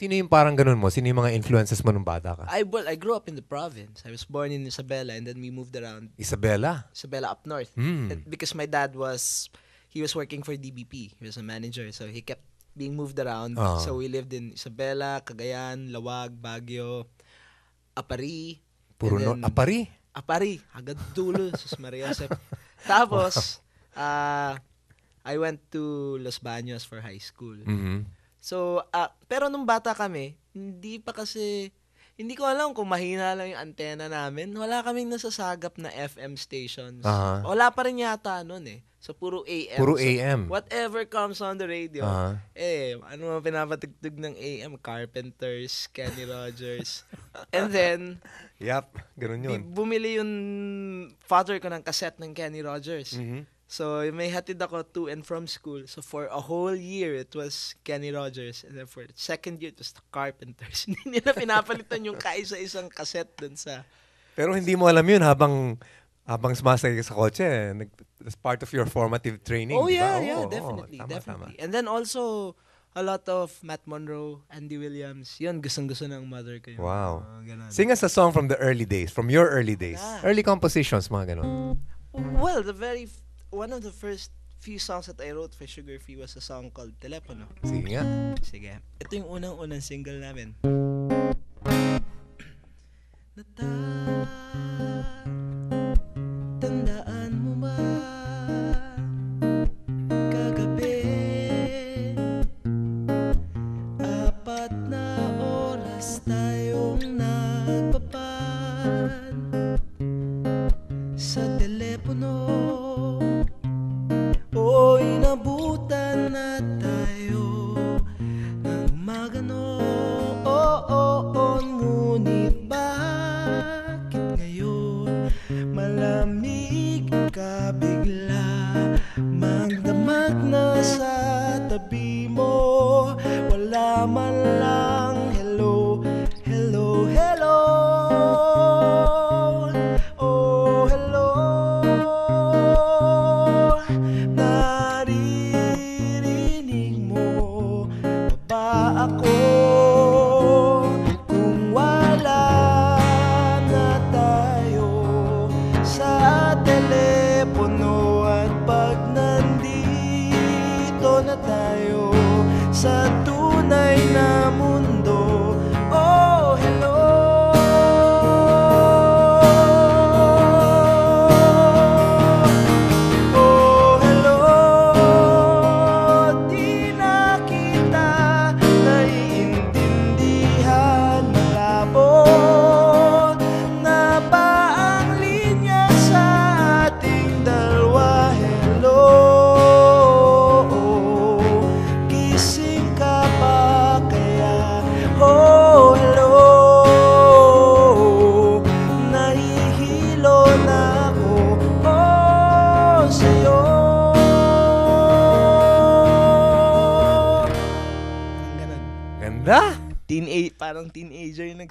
Sino yung parang ganun mo? Sino yung mga influences mo nung bata ka? I well, I grew up in the province. I was born in Isabela and then we moved around Isabela. Isabela up north. Mm. And Because my dad was he was working for DBP. He was a manager, so he kept being moved around. Ah. So we lived in Isabela, Cagayan, Lawag, Baguio, Apari. Puro and no, then- apari. Apari, hanggang dulo, sus Maria Josep. Tapos, ah, I went to Los Baños for high school. Mhm. So, ah, pero nung bata kami, hindi pa kasi, hindi ko alam kung mahina lang yung antena namin. Wala kaming nasasagap na FM stations. Aha. Wala pa rin yata nun eh. So, puro AM. Puro So, AM. Whatever comes on the radio. Aha. Eh, ano mga pinapatugtog ng AM? Carpenters, Kenny Rogers. And then, Yep, ganun yun. di, bumili yung father ko ng cassette ng Kenny Rogers. Mhm. So, may hatid ako to and from school. So, for a whole year, it was Kenny Rogers. And then for the second year, it was the Carpenters. Hindi nila pinapalitan yung kaisa-isang cassette dun sa... Pero hindi mo alam yun habang habang sumasakay ka sa kotse. That's part of your formative training. oh, yeah, Oo, yeah, oo, definitely, tama, definitely. tama. And then also, a lot of Matt Monroe, Andy Williams. Yun, gustong-gusto ng mother ko yun. Wow. Ganun. Sing us a song from the early days, from your early days. Yeah. Early compositions, mga ganun. Well, the very... One of the first few songs that I wrote for Sugar Free was a song called Telepono. Sige nga. Sige. Ito yung unang-unang single namin. Tandaan mo ba Kagabi Apat na oras tayong nagpapan Sa telepono bigla Magdamag na sa tabi mo. Wala man lang Sa tunay na Teenage, parang teenager yung